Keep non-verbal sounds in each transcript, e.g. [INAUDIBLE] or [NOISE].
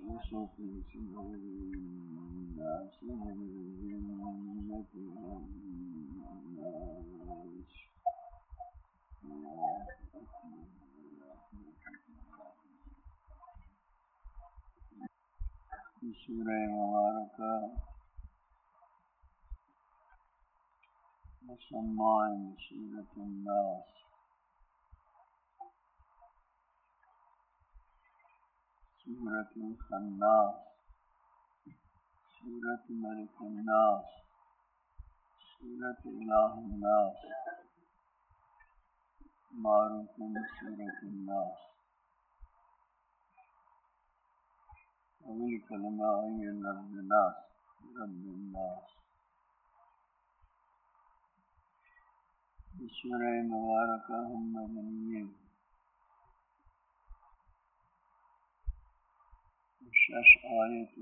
الوسوس في صدور الناس من الجنة والناس الخناس. سورة ملك الناس. سورة إله الناس. معروف سورة الناس. أول كلمة أي رب الناس. رب الناس سورة مباركة هم مدنيين شش آیت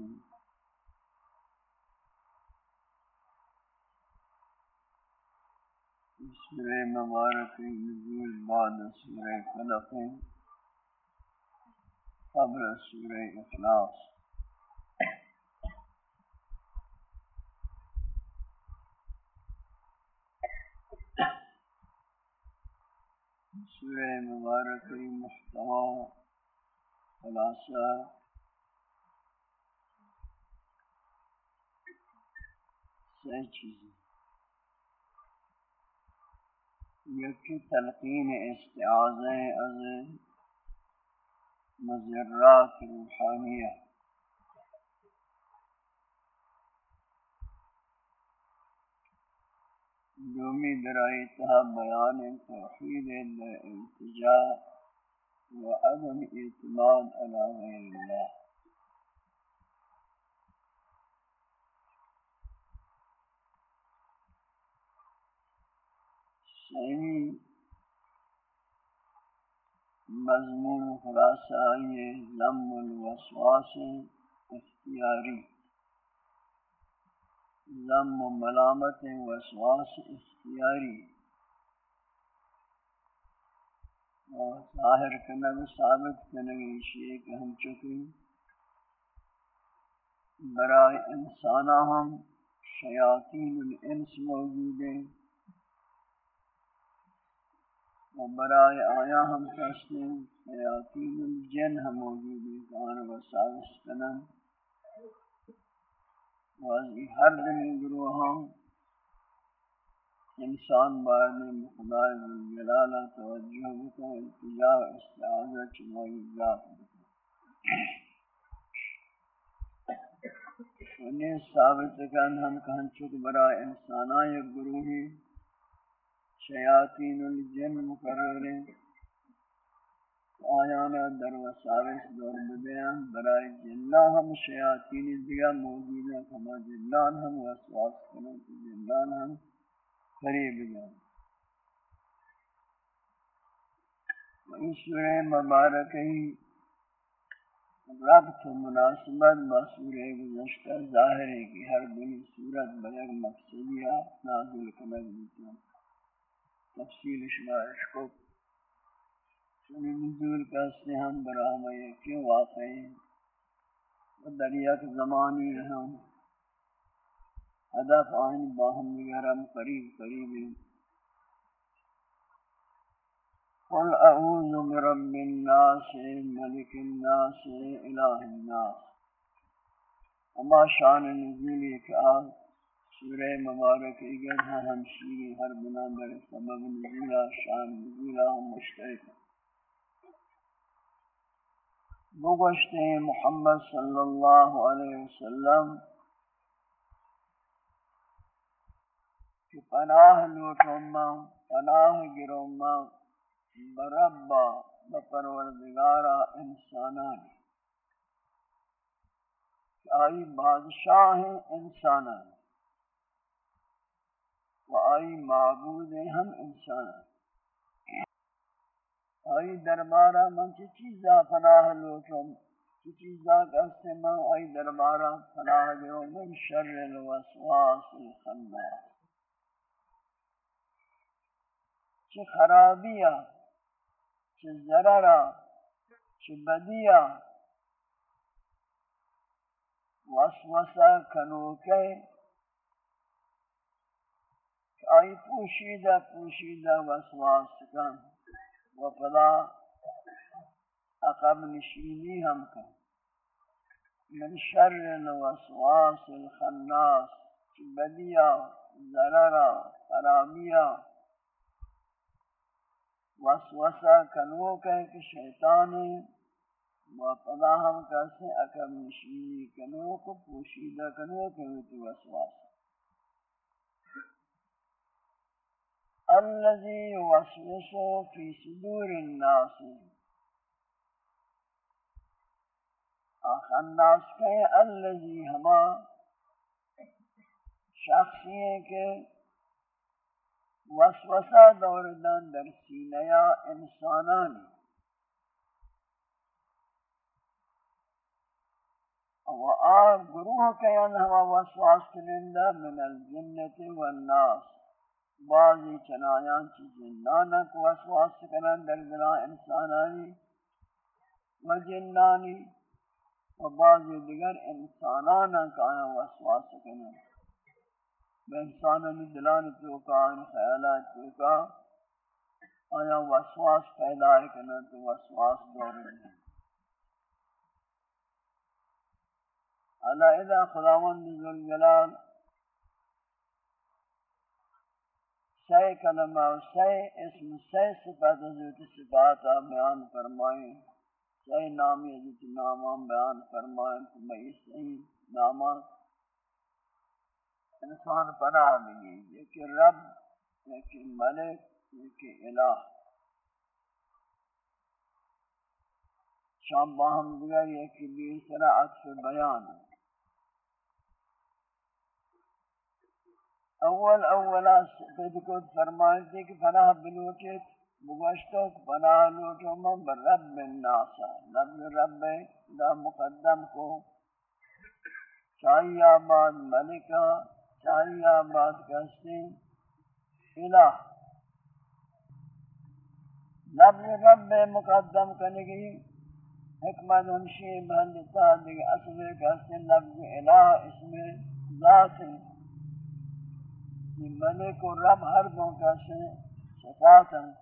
سورہ مبارک نزول بعد سورہ فلق قبل سورہ اخلاص سورہ مبارک محتوى خلاصہ سے چیزیں۔ یکی تلقین استعاذہ از مزرات روحانیہ دومی درائی تہا بیان توحید التجاہ و عدم اعتماد علی غیر اللہ۔ یعنی مضمون خلاصہ یہ ضم الوسواس اختیاری۔ ضم و ملامت وسواس اختیاری۔ اور ظاہر کنگ، ثابت کنگ شیئے کہ ہم چکے برائے انسانہ ہم شیاطین الانس موجود ہیں۔ و برائے آیا ہم کہتے ہیں حیاتین الجن ہم موجود ہیں کان و ساوس کنن واضی ہر دن گروہاں انسان بارد خدای جلالہ توجہ بکا التجاہ استعاذہ چنائی ذات بکا انہیں ثابت کن ہم کہن چک برای انسانہ یک گروہی شیاطین الجن مقررین آیانا در وسائس دور بدیان برای جنہ ہم شیاطین دیا موجود ہیں ہما جنان ہم وسواس کریں جنان ہم قریب جائیں اس سورہ مبارکی ربط و مناسبت با سورہ گزشتہ ظاہر ہے کہ ہر دنی صورت بلغ مقصدیہ نازل کنگ دیتا ہے تفصیل شمارش کو چنی نزول کہتے ہم براہم یہ کیوں واقع ہیں و دریات زمانی ہم ہدف آئین باہم نگرم قریب قریب قل اعوذ برب الناس، ملک الناس، الہ الناس۔ اما شان نزولی کہ آج سورہ مبارک اگر ہاں ہم شیری ہر بنا در سبب نزولہ، شان نزولہ، ہم مشترک بگوشتے ہیں، محمد صلی اللہ علیہ وسلم، کہ پناہ لوٹوں ماں پناہ گروں ماں بربا بپروردگارا انسانان۔ آئی بادشاہ انسانان۔ و آئی معبود ہم انسان آئی دربارہ من چی چیزا پناہ لوٹم چی چیزا کسے من آئی دربارہ پناہ دیو من شر الوسواس الخنہ چی خرابیا چی ضررا، چی بدیا وسوسہ کنوکے آئی پوشیدہ پوشیدہ وسواس کن و پدا عقب نشینی ہم کن من شر الوسواس الخناس بدیا، ضررا حرامیا وسوسہ کنو کہ شیطان و پدا ہم کیسے عقب نشینی کنو کو پوشیدہ کنو کہ وسواس۔ الذي يوسوس في صدور الناس. الناس کے الذي ہما شخصی ہے کہ وسوسہ دوردن در سینیا انسانانی و آ گروہ کے ہما وسواس کنندہ من الجنت والناس. بعضی چنایان چیزیں نانک وسواس کنن در دلا انسانانی و جنانی و بعضی دیگر انسانانا کایا وسواس کنن. بے انسانانی دلانی توکا ان خیالات توکا آیا وسواس پیدا کنن تو وسواس دور دیں اللہ اذا خداوند ذوالجلال سی کلمہ و سی اسم سی صفت حضرت صفات بیان فرمائیں۔ سی نامی حضرت نامان بیان فرمائیں۔ تو میں اس سی نامان انسان پناہ ملی۔ ایک رب ایک ملک ایک الہ۔ شام باہم دیگر ایک بیسرہ عطف بیان۔ ہے اول اولا کو فرمائے کہ پناہ بلوٹے مگوشتو پناہ لوٹو من بر رب لفظ رب دا مقدم کو. چاہی آباد ملکہ چاہی آباد کہستے الہ. لفظ رب مقدم کرنے کی حکمت ہمشی بہندتا دیکھ اصل کہستے لفظ الہ اس میں ذات. کہ ملک و رب ہر دوں کا سے صفات ہیں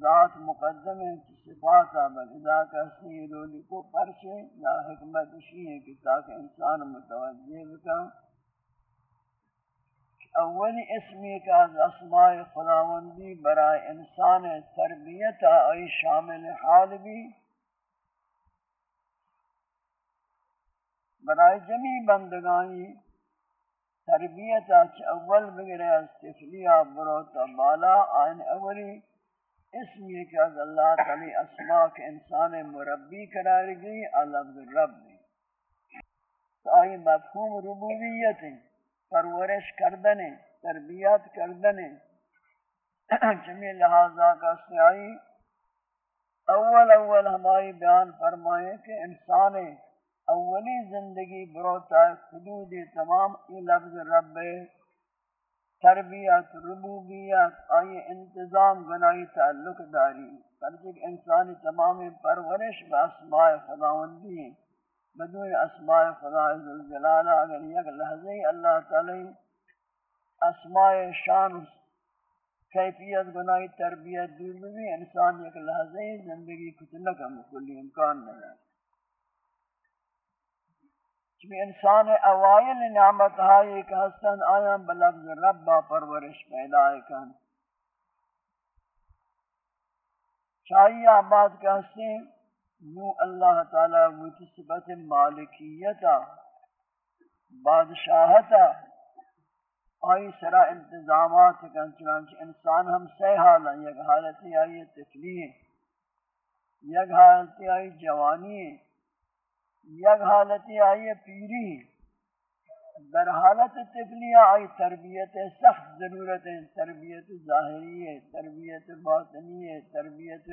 ذات مقدم ہے کہ صفات ہے بل اذا کا سیرولی کو پرچے یا حکمت اسی ہے کہ تاکہ انسان متوجہ بکا اولی اسمی کا از اسماء خداوندی برای انسان تربیت آئی شامل حال بھی۔ برای جمی بندگانی تربیت اچ اول بگرے از تفلیہ بروتا بالا آئین اولی اسم یہ کہ از اللہ تعالی اسماء کے انسان مربی قرار گئی لفظ رب تو آئی مفہوم ربوبیت، پرورش کردن، تربیت کردن۔ جمی لہذا کا سیائی اول اول ہماری بیان فرمائے کہ انسان اولی زندگی بروتا حدود تمام ای لفظ رب تربیت، ربوبیت آئی انتظام گنائی تعلق داری۔ فرض انسانی تمام پرورش با اسماء خداوندی بدون اسماء خدا عزالجلالہ اگر یک لحظی اللہ تعالی اسماء شان کیفیت گناہی، تربیت دور بھی انسان یک لحظی زندگی کتنکم کلی امکان نہیں ہے چمی انسان اوائل نعمت ہائی کہ حسن آیا بلفظ ربا پرورش پیدا کن۔ چاہیے آباد کہ حسن نو اللہ تعالی وہ صفت مالکیتا، بادشاہتا، آئی سرا انتظامات کن، چنانچہ انسان ہم سی حالا یک حالتی آئی تکلیح یک حالتی آئی جوانی یک حالتی آئی پیری، در حالت تفلیہ آئی تربیت سخت ضرورت ہے، تربیت ظاہری ہے، تربیت باطنی ہے، تربیت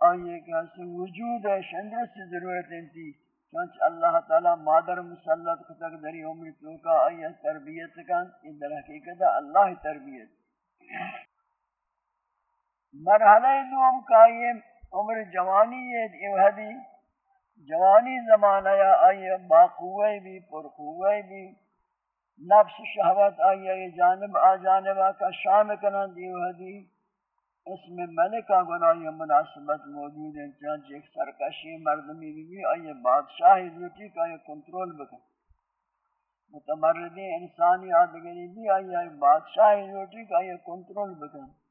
آئی کہ وجود ہے شندر سے ضرورت تھی۔ چونچہ اللہ تعالی مادر مسلط کتک دری عمر توکا آئی تربیت کن ان در حقیقت اللہ تربیت۔ مرحلہ دوم کا یہ عمر جوانی ہے، یہ حدیث جوانی زمانہ یا آئیے باقوی بھی پرقوی بھی، نفس شہوت آئیے جانب آ جانبہ کا شام کنن دیو حدی اس میں ملکہ گناہی مناسبت موجود ہیں چانچہ ایک سرکشی مردمی بھی آئیے بادشاہی لوٹی کا یہ کنٹرول بکن۔ متمردی انسانی آدگری بھی آئیے بادشاہی لوٹی کا یہ کنٹرول بکن۔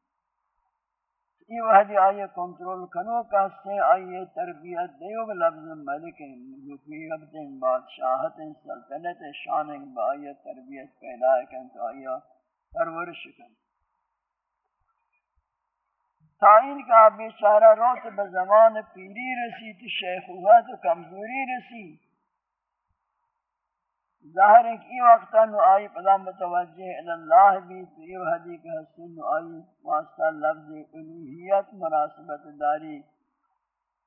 یہ وحدی آئیے کنٹرول کنو کاستے آئیے تربیت دیو لفظ ملک مفیبت بادشاہت سلطنت شان با آئیے تربیت پیدا کن تو آئیے پرورش کن. تائین کا بیچارہ روت بزمان پیری رسی تو شیخوہت کمزوری رسی ظاہر ہے کہ وقتا نو آئی پدا متوجہ اللہ بھی تو یہ حدیث کے حسن نو آئی واسطہ لفظ الوحیت مناسبت داری۔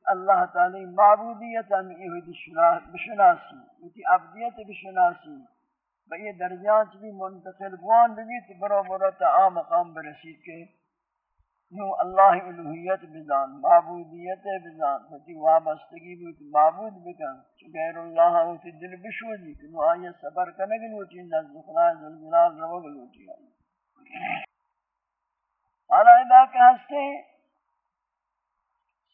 اللہ تعالی معبودیت ہم یہ بشناسی یہ عبدیت بشناسی۔ بئی درجات بھی منتقل بوان بھی تو برو برو تا آ مقام برسید کے نو اللہ الوحیت بزان معبودیت بزان ہوتی وابستگی بھی معبود بکن غیر اللہ ہوتی دل بشوزی نو آئیے صبر کنگن ہوتی نزد خدا زلزلال روگ ہوتی آئی حالا ادا کہ ہستے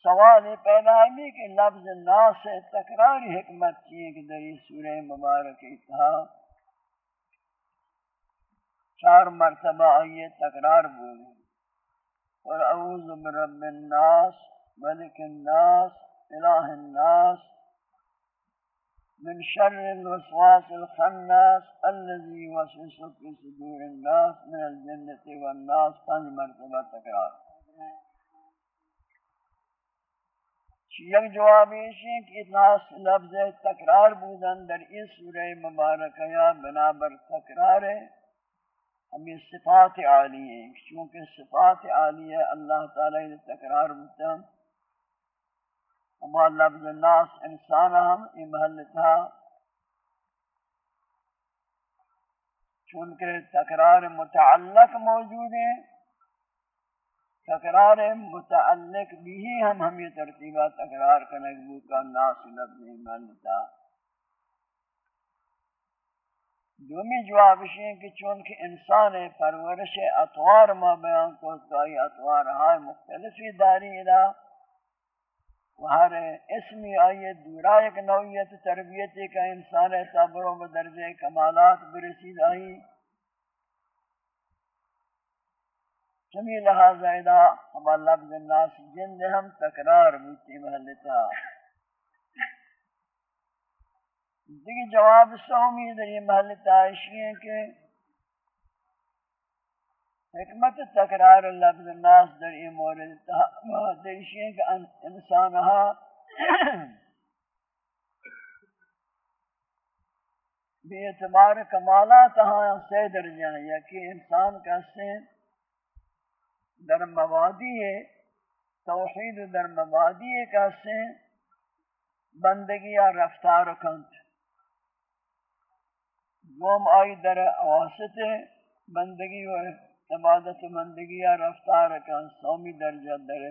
سوال پیدا ہے کہ لفظ نا سے تکراری حکمت کی کہ در یہ سورہ مبارک اتحا۔ چار مرتبہ آئیے تکرار بولیں۔ اور اعوذ برب الناس، ملک الناس، الہ الناس، من شر الوسواس الخناس الذي يوسوس في صدور الناس، من الجنة والناس پنج مرتبہ تکرار۔ یک جواب ہے کہ اتناس لفظ تکرار بودن در اس سورہ مبارکہ یا بنابر تکرار ہے۔ ہمیں صفات عالی ہیں چونکہ صفات عالی ہے، اللہ تعالی نے تکرار ہوتا ہے ہما لفظ ناس انسان ہم یہ محل تھا۔ چونکہ تکرار متعلق موجود ہے تکرار متعلق بھی ہم ہمیں ترتیبہ تکرار کرنے کا ناس لفظ محل تھا۔ دومی جواب ہے کہ چونکہ انسان پرورش اطوار ما بیان کو تو اطوار ہائے مختلفی داری ادا و ہر اسمی آئیے دورا ایک نوعیت تربیت کا انسان صبر و درجہ کمالات برسید آئی۔ چمی لہذا ادا ہم لفظ الناس جن ہم تکرار بوتی محلتا۔ دیکھ جواب سومی در یہ محل تعیشی ہے کہ حکمت تکرار لفظ ناس در یہ مورد تعیشی ہے کہ انسانہا بے اعتبار کمالات ہاں سے درجہ یا کہ انسان کا سے در موادی ہے، توحید در موادی ہے، کا سے بندگی یا رفتار کنت دوم آئی در واسط بندگی و عبادت بندگی یا رفتار کا سومی درجہ در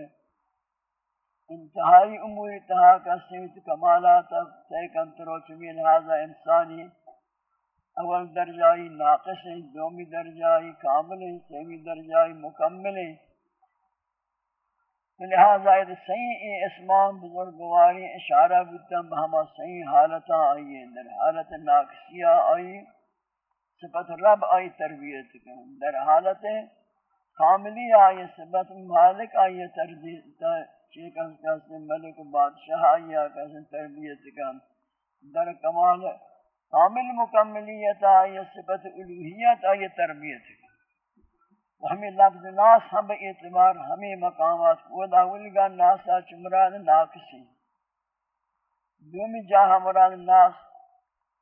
انتہائی امور اتحا کا سیمت کمالات تے کنترو چمی لہذا انسانی اول درجائی ناقص ہیں دومی درجائی کامل ہیں سیمی درجائی مکمل ہیں لہذا یہ صحیح اسمان بزرگواری اشارہ بودتاں بہما صحیح حالتا آئیے در حالت ناکسیہ آئی، صفت رب آئی، تربیت کن در حالت کاملی آئی صفت مالک آئی تربیت چیکن کسی ملک بادشاہ آئی کسی تربیت کن در کمال کامل مکملیت آئی صفت الوحیت آئی تربیت کن ہمیں لفظ ناس ہم اعتبار، ہمیں مقامات خود اولگا ناسا چمران ناقصی دومی جاہا مراد ناس،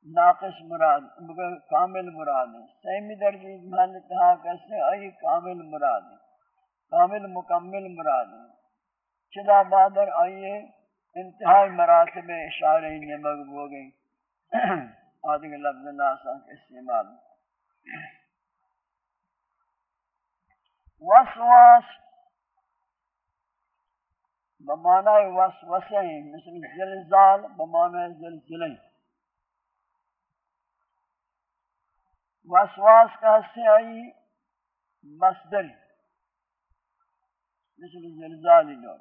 ناقص مراد، مگر کامل مراد ہے سیمی درجی محل تہا کسے آئی، کامل مراد ہے کامل مکمل مراد ہے چلا بادر آئیے، انتہائی مراتب اشارہ نمگ ہو گئی آدھے لفظ ناسا کے استعمال۔ وسواس بمعنی وسوسه مثل زلزال بمعنی زلزله وسواس کا سے آئی مصدر، مثل زلزال جو.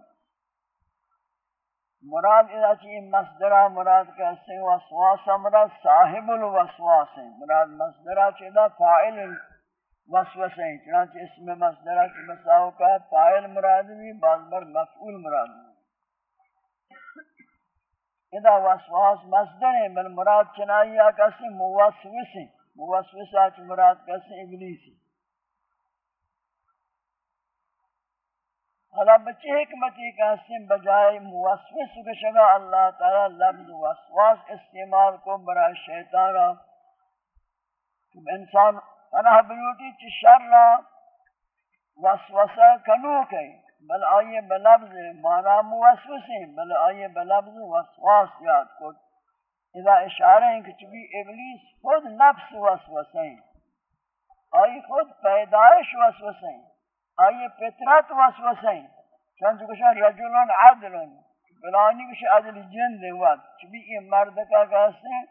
مراد اذا چی مصدرہ مراد کا سے وسواس، مراد صاحب الوسواس مراد مصدرہ چیدہ فائل وسوسه ہیں، چنانچہ اس میں مصدرہ کی مساو کا فائل مراد بھی بعض بر مفعول مراد بھی اذا وسواس مصدر ہے بل مراد چنائیا کسی موسوس ہیں۔ موسوس آچ مراد کسی ابلیس ہیں۔ حالا بچے حکمتی کا سن بجائے موسوس کشگا اللہ تعالی لفظ وسواس استعمال کو برای شیطانا انسان پناہ ہاں بلوٹی چی شر را وسوسہ کنوک ہے بل آئیے بلفظ مانا موسوس ہیں بل آئیے بلفظ وسواس یاد کو اذا اشارہ ہیں کہ چبی ابلیس خود نفس وسوسہ ہیں۔ آئی خود پیدائش وسوسہ ہیں۔ آئی پترت وسوسہ ہیں۔ چند کشا رجلون عدلون بلانی کشا عدل جن دے وقت چبی یہ مرد کا کہتے ہیں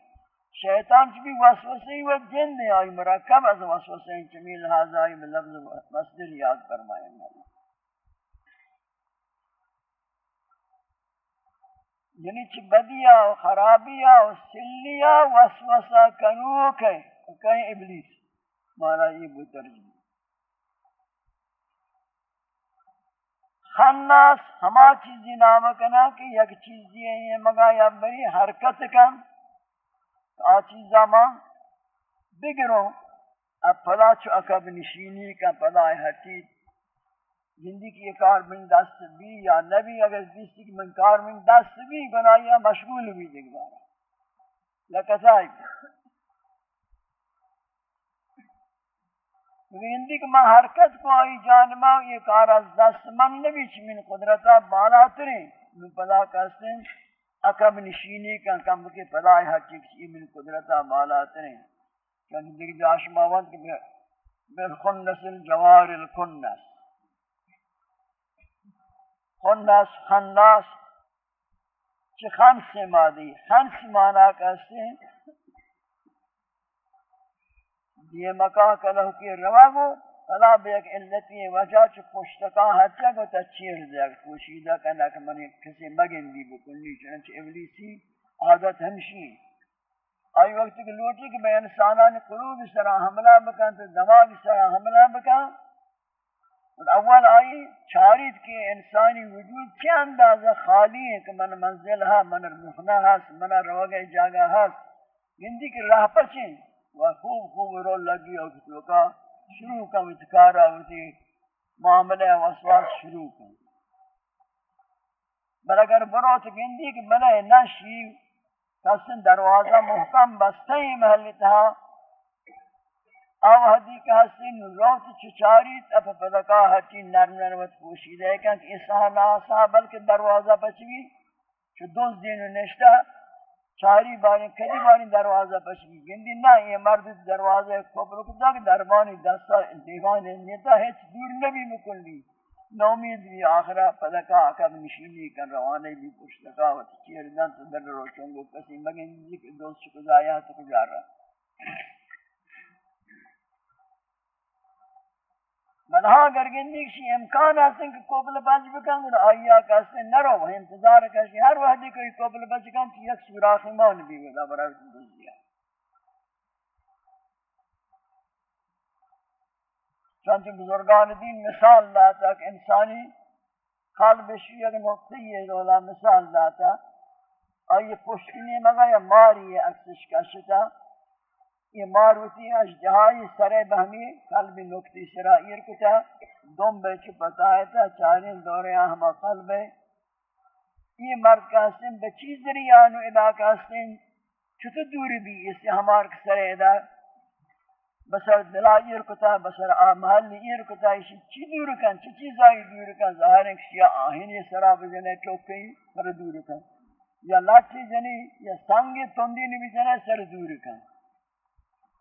شیطان چی بھی وسوسے و جن نے آئی، مرکب از وسوسے چمی لہذا آئی بلفظ مصدر یاد فرمائے مولا یعنی چی بدیا و خرابیا و سلیا وسوسہ کنوک ہے کہیں ابلیس؟ مانا یہ بترجم خناس، ہما چیزی نام کنا کہ یک چیزی ہے، مگا یا بری حرکت کن آچی زمان بگروں اب پدا چو اکب نشینی کا پدا حتی جندی کی کار من دست بھی یا نبی، اگر دیستی کی من کار من دست بھی گناہیا مشغول بھی دیکھ بارا لکتائی ہندی کہ میں حرکت کو آئی جانبا یہ کار از دست من نبی چی من قدرتا بالا ترین۔ من پدا کہتے ہیں اکب نشینی کا کم کے پدائے حقیق چی من قدرتا بالا ترین یعنی دیکھ جاش ماوند کہ بالخنس الجوار الکنس۔ خنس، خناس، چی خنس مادی؟ خنس مانا کہتے ہیں۔ یہ مکہ کلہ کی رواگو فلا بیک علتی وجہ چھ پشتکا حتی کو تچیر دیگ پوشیدہ کنا کہ منی کسی مگن دی بکنی چنانچہ ابلیسی عادت ہمشی آئی وقت کہ لوٹی کہ میں انسانان قلوب سرا حملہ بکن، تو دماغ سرا حملہ بکن اور اول آئی چارید کہ انسانی وجود کیا اندازہ خالی ہے کہ من منزل ہے من رخنہ ہے من روگ جاگہ ہے گندی کی راہ پچیں وہ خوب خوب رو لگی اور کتو کا شروع کا اتکارا ہوتی معاملہ وسواس شروع کا بل اگر برو تو گندی کہ بلے نشی کسن دروازہ محکم بستے ہی محلی تھا۔ او حدی کہ حسین روت چچاری تب پدکا حتی نرم نرمت پوشید ہے کہ اس حالا ناسا، بلکہ دروازہ پچوی، چو دوز دین نشتہ۔ چاری بانی کدی بانی دروازه پشکی گندی نه یه مرد دروازه کبر کو تک دربانی دستا، دیوان نیتا هیچ دور نبی مکلی۔ نومید بھی آخرہ پدکا اکب نشینی کن، روانے بھی پشتکا و تکیر دن تو در روشنگو کسی، مگن جی دوست شکو زایا تو گزار رہا۔ منہا گرگندی کسی امکان آسن کہ کوبل بچ بکن اور آئیا کسی نرو وہ انتظار کسی ہر وحدی کوئی کوبل بچ کن، تو یک سوراخ ایمان بھی ودا برای دوز دیا چانچہ بزرگان دین مثال لاتا کہ انسانی قلب شیئر نقطی ہے دولا مثال لاتا آئی پشکنی مگا یا ماری اکسش کشتا یہ ماروتی اشجہائی سرے بہمی قلب نکتی سرائیر کتا دوم بے چھ پتایا تھا چارین دوریاں ہما قلب ہے۔ یہ مرد کا حسن بچی ذریعانو ادا کا حسن چھتو دوری بھی اس سے ہمار سرے ادا۔ بسر دلائیر کتا، بسر آمحلی ایر کتا اسی چی دور کن، چی چیزائی دور کن، ظاہر ہے کہ آہین یہ سراب جنے چوکئی سر دور کن۔ یا لاچی جنی یا سنگ تندی نبی جنے سر دور کن۔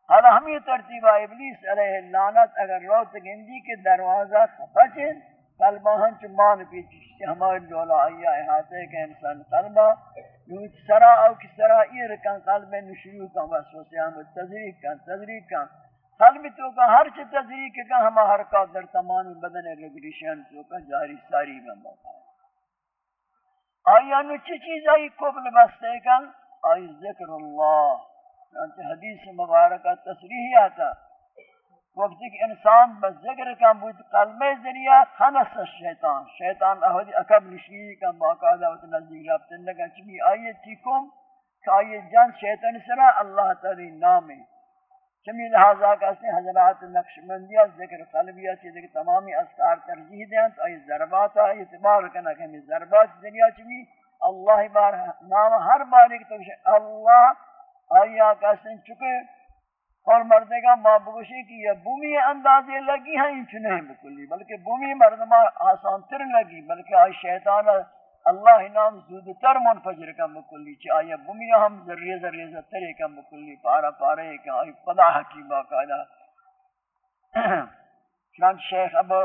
حالا ہم یہ ترتیبہ ابلیس علیہ اللعنت اگر روت گندی کے دروازہ خفچن قلبہ ہنچ مان پیچی سے ہمارے دولا آیا احاطے کہ انسان قلبہ نوچ سرا او کی سرا ایر کن قلب نشیو کن وسوسے ہم تذریق کن تذریق کن. قلب تو کا ہر چی تذریق کن ہما حرکات در تمام بدن رگریشن تو کا جاری ساری بن بتا آیا نو چی چیز آئی قبل بستے کن؟ آئی ذکر اللہ حدیث مبارکہ تصریح آتا۔ وقتی کہ انسان بس ذکر کم بود قلب ذریعہ خنس شیطان۔ شیطان اہدی اکب نشیئی کم باقاعدہ وقت نزدیک رابطن لگا چمی آئیت تیکم کہ آئیت جان شیطان سرا اللہ تعالی نام ہے چمی لحاظہ کہتے ہیں حضرات نقشمندیہ ذکر قلبیہ چیزے کہ تمامی اسکار ترجیح دیں تو آئی ضربات آئی اعتبار کرنا کہ ہمیں ضربات ذریعہ چمی۔ اللہ بار نام ہر بار ایک تو اللہ آئی آقا چکے اور مردے کا ماں بگوشی کی یہ بومی اندازے لگی ہیں انچ نہیں بکلی بلکہ بومی مردمہ آسان تر لگی، بلکہ آئی شیطان اللہ نام زود تر منفجر کا مکلی چی آئی بومی ہم ذریعہ ذریعہ ترے کا مکلی پارا پارے کا آئی پدا حکیم باقاعدہ۔ چنانچہ شیخ ابو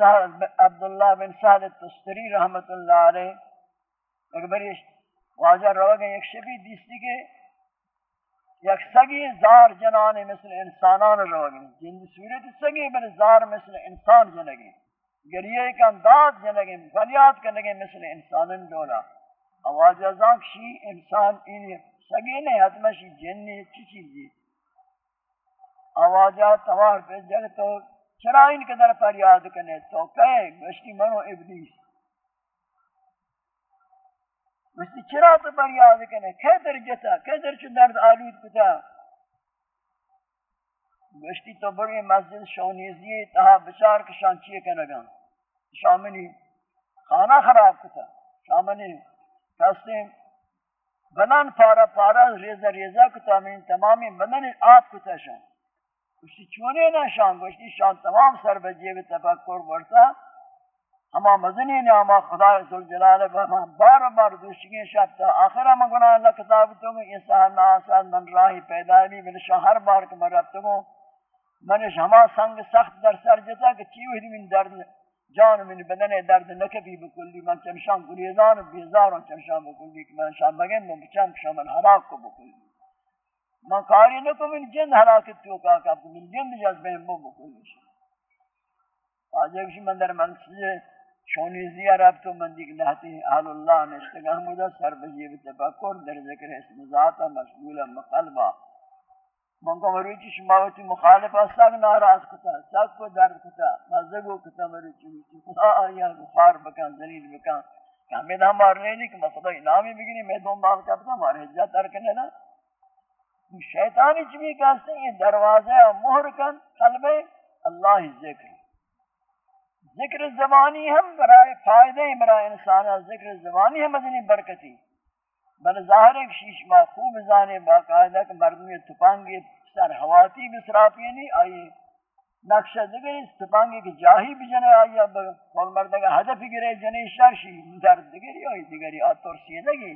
عبداللہ بن سعد التستری رحمت اللہ علیہ ایک بری واجہ رو ایک شبی دیستی کے یک سگی زار جنان مثل انسانان روگی جن صورت سگی بل زار مثل انسان جنگی گریے کا انداز جنگی، فریاد کرنگی مثل انسان دولا. آواز ازاک شی انسان این سگی نہیں حتما شی جنی چی چیزی؟ آوازات توار پہ جل تو چرائن کے در فریاد کرنے تو کہے گشتی منو ابلیس. مشتی چرا تو بریاد کنے کیدر جتا کیدر چو درد آلود کتا مشتی تو بڑی مسجد شونیزی تہا بچار کشان چیئے کنگا شامنی خانہ خراب کتا شامنی کستے بدن پارا پارا ریزہ ریزہ کتا من تمامی بدن آپ کتا شان مشتی چونے نا شان مشتی شان تمام سر بجیب تفکر برتا ہما مزنی نعمہ خدا عزل جلال بہم بار بار دوشگی شب تا آخر ہم گناہ اللہ کتاب تو گو یہ سہر ناسان من راہی پیدا بھی بلشا ہر بار کہ من رب تو گو منش ہما سنگ سخت در سر جتا کہ چیو ہی من درد جان من بدن درد نکبی بکلی، من چنشان گریزان بیزاروں چنشان بکلی کہ من شان بگن من بچان کشان من حراک کو بکلی. من کاری نکو من جن حراکت تو کاکا من جن جذبہ مو بکلی. آج ایک شی من در منصیح شونی زیا رب تو من دیکھ لہتی اہل اللہ نشتگاہ مدہ سر بجیب تفکر در ذکر اسم ذاتا مشغول مقلبا من کو مروچی شماوتی مخالفہ سگ ناراض کتا سگ کو درد کتا مزگو کتا مروچی خدا آیا بخار بکن، زلیل بکن. کہ ہمیں نہ مارنے نہیں کہ میں خدا انامی بگنی میں دون بال کرتا ہمارے حجہ ترکنے نا شیطانی چمی کہتے ہیں دروازے مہر کن قلب اللہ ذکر. ذکر زبانی ہم برائے فائدہ برائے انسان ذکر زبانی ہم ادنی برکتی بل ظاہر ایک شیش ما خوب زانے باقاعدہ کہ مردمی تپانگی سر حواتی بسرافی نہیں، آئی نقشہ دیگر اس تپانگی کی جاہی بھی جنے آئی، اب کول مردگا حدف گرے جنے شرشی درد دیگری آئی دیگری آتور سیدگی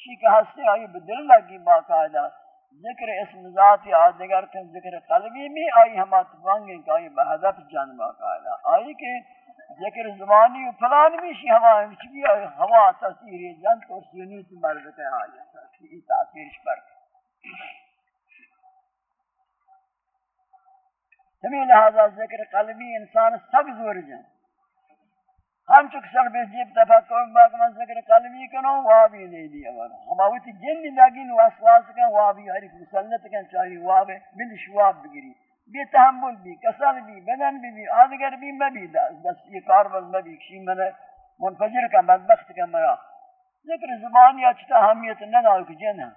شی کہ ہستے آئی، بدل لگی باقاعدہ ذکر اسم ذاتی آدگر کن ذکر قلبی میں آئی ہما تفانگیں کہ آئی بہدف جانبا قائلہ آئی کہ ذکر زمانی و پلان بھی شی ہوا بھی آئی ہوا تاثیر جن تو سینیت مرد کے حالی یہ تاثیرش پر۔ ہمیں لہذا ذکر قلبی انسان سب زور جن۔ ہم چک سر بے جیب تفکر باق من ذکر قلبی کنو وابی لے دیا ورہ ہم جن لگین واسواس کن، وابی ہر ایک مسلط کن، چاہی وابے بلش واب بگری. بے تحمل بھی کسل بھی بدن بھی بھی آدگر بھی مبی دست یہ کاربل مبی کشی من منفجر کا بدبخت کا مرا. ذکر زبانی اچھتا ہمیت نداو کہ جن ہے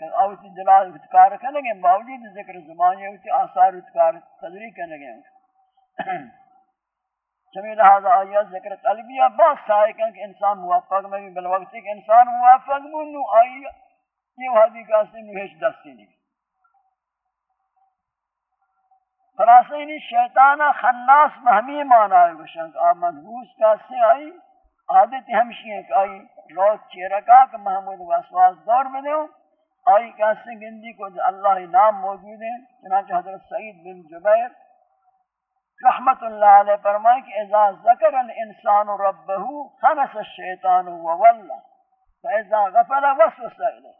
کہ آویتی دلال اتکار کنگے باوجود ذکر زبانی آویتی آثار اتکار تدری کنگے [CLEARS THROAT] چمی لہذا آیا ذکر قلبیہ بہت سائے کہ انسان موفق میں بھی بلوقت کہ انسان موفق منو آئی یہ وحدی کا سے نویش دستی نہیں۔ خلاصینی شیطان خناس مہمی مانا ہے گوشن کہ آپ منحوس کا سے آئی، عادت ہمشی ہے کہ آئی روز چیرکا کہ محمود واسواس دور میں دوں۔ آئی کہتے گندی کو اللہ نام موجود ہے، چنانچہ حضرت سعید بن جبیر رحمت اللہ علیہ فرمائے کہ اذا ذکر الانسان ربه خنس الشیطان وولى فاذا غفل وسوس الیہ۔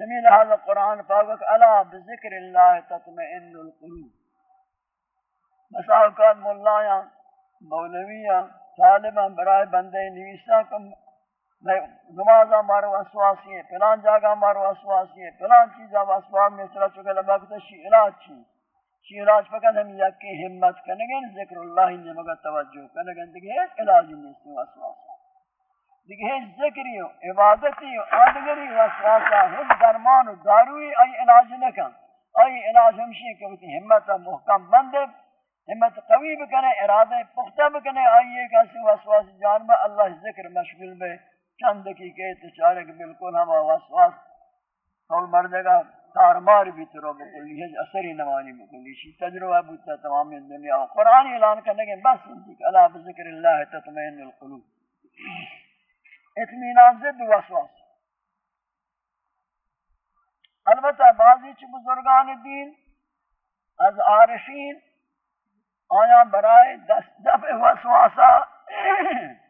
سمیل هذا قرآن پاک الا بذکر اللہ تطمئن القلوب۔ بس اوقات ملایاں مولویاں، طالباں، برائے بندے نویسا کم نمازہ مارو وسواسی ہے پلان جاگا مارو وسواسی ہے پلان چیزا وسواس میں سرا چکے لبا کتا شی علاج چی فقط ہم یکی حمد کنگن، ذکر اللہ نے مگا توجہ کنگن۔ دیکھ ہے علاج نہیں اس وسواس دیکھ ہے ذکری ہو عبادتی ہو آدگری وسواسا ہم درمان و داروی ای علاج نکن۔ ای علاج ہمشی کہ ہمت محکم بندے، ہمت قوی بکنے ارادہ پختہ بکنے آئیے کہ اسی وسواس جان میں اللہ ذکر مشغول بے۔ چند دقیقے تچارے کہ بالکل ہم وسواس کول مردے گا تارمار بھی ترو بکلی ہے اثری نوانی بکلی شی تجربہ بودتا تمام دنیا. قرآن اعلان کرنے کے بس انتی کہ اللہ بذکر اللہ تطمئن القلوب. اتمینان زد وسواس. البتہ بعضی چھ بزرگان دین از عارفین آیا برائے دست دفع وسواسا [CLEARS THROAT]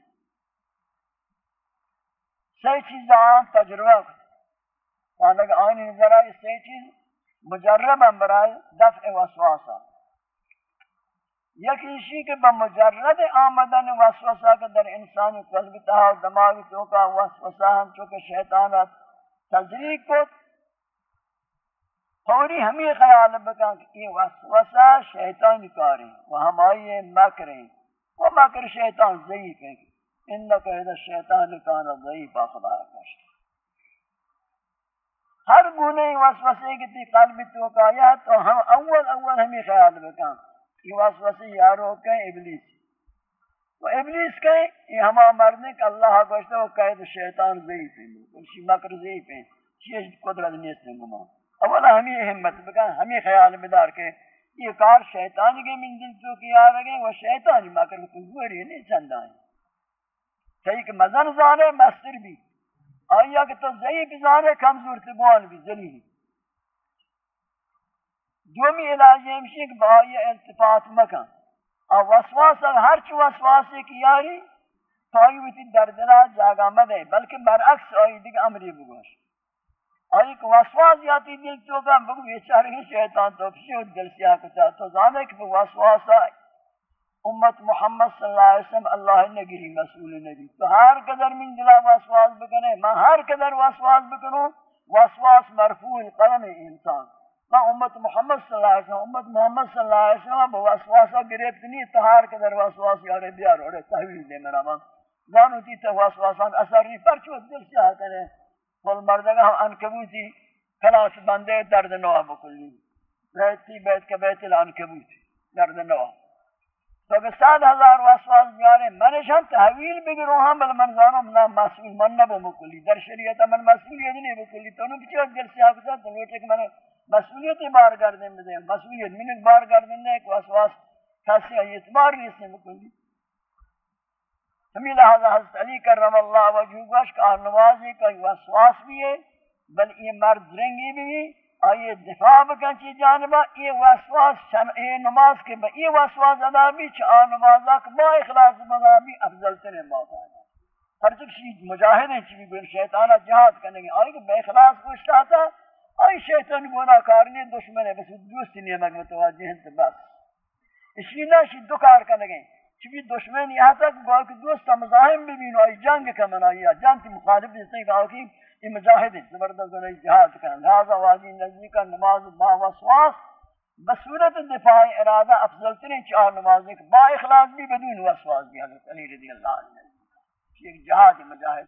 سی چیز آن تجربہ پانک آنی نظر آئی سی چیز مجرب ہم برائے دفع وسواسا یک ایشی کہ بمجرد آمدن وسوسا کہ در انسانی قلب تہا و دماغی توکا وسوسا ہم چونکہ شیطانت تجریق کو فوری ہمیں خیال بکن کہ یہ وسوسہ شیطان کاری و ہم آئیے مکریں وہ مکر شیطان ضعیف ہے انکہ اذا الشیطان کان ضعیف خدا کشت ہر گنے وسوسے کی تی قلب تو کایا تو ہم اول اول ہمیں خیال بکن یہ وسوسے یارو کہ ابلیس۔ و ابلیس کہ یہ ہما مرنے کہ اللہ گوشتا وہ قید شیطان ضعیف ہے اسی مکر ضعیف ہے چیز قدرت نہیں سے گمان۔ اولا ہمیں ہمت بکن ہمیں خیال بدار کے۔ یہ کار شیطان کے من دل تو کیا رگے وہ شیطانی مکر کو گوری نہیں چند آئیں صحیح کہ مزن زانے مستر بھی۔ آیا کہ تو ضعیف زانے کمزور تبوان بھی ذلیل دومی علاج ہمشی کہ بائی التفات مکن۔ اور وسواس ہر چو وسواس کی یاری پائی ہوتی دردلا جاگا مدے، بلکہ برعکس آئی دیکھ امری بگوش۔ آئی کہ وسواس یاتی دل تو گا بگو، یہ چاہرے شیطان تو پشی دل سیاہ کتا۔ تو زانے کہ وسواس آئی امت محمد صلی اللہ علیہ وسلم اللہ نگری مسئول نبی تو ہر قدر من دلا واسواس بکنے میں ہر قدر واسواس بکنوں واسواس مرفوع القلم انسان میں امت محمد صلی اللہ علیہ وسلم امت محمد صلی اللہ علیہ وسلم واسواسا گرفت نہیں تو ہر قدر واسواس یارے بیار اور تحویل دے میرا من جانو تی تو واسواسان اثر نہیں پر چوت دل سے آتے کل مردگا ہم انکبوتی خلاص بندے درد نواب بکلی رہتی بیت کا بیت الانکبوتی درد نواب تو کہ سات ہزار واسواس بیارے منشان تحویل بگرو ہاں بل من زانو من مسئول من نبو مکلی در شریعت من مسئولیت نہیں بکلی تو نو کچھ دل سے آکتا تو نوٹے من مسئولیت بار گردن بدے مسئولیت من بار گردن دے کہ واسواس کسی اعتبار نہیں سے بکلی ہمیں لہذا حضرت علی کرم اللہ وجہ گوش کا نوازی کا واسواس بھی ہے بل یہ مرد رنگی بھی آئیے دفاع بکن چی جانبا، یہ واسواس شمعی نماز کے با، یہ واسواس ادا بھی چاہ نمازا کہ با اخلاص بگا بھی افضل ترین بات آئے ہر چک شید مجاہد ہیں چی بھی شیطانہ جہاد کرنے گے۔ آئی کہ بے اخلاص گوشتا تھا آئی شیطان گناہ کارنی دشمن ہے، بس دوستی نیمک متوجہ ہیں تو بس۔ اس لیے نہ شید دو کار کرنے گے۔ چونکہ دشمن یہاں تک گویا کہ دوست مزاحم بھی بینو، آئی جنگ کا منائی جنگ کی مخالف جس نے کہا کہ یہ مجاہد زبردست نے جہاد کریں لہذا واجی نزدیک نماز با وسواس بصورت دفاع ارادہ افضل ترین چار نمازیں با اخلاص بھی بدون وسواس بھی حضرت علی رضی اللہ عنہ یہ جہاد مجاہد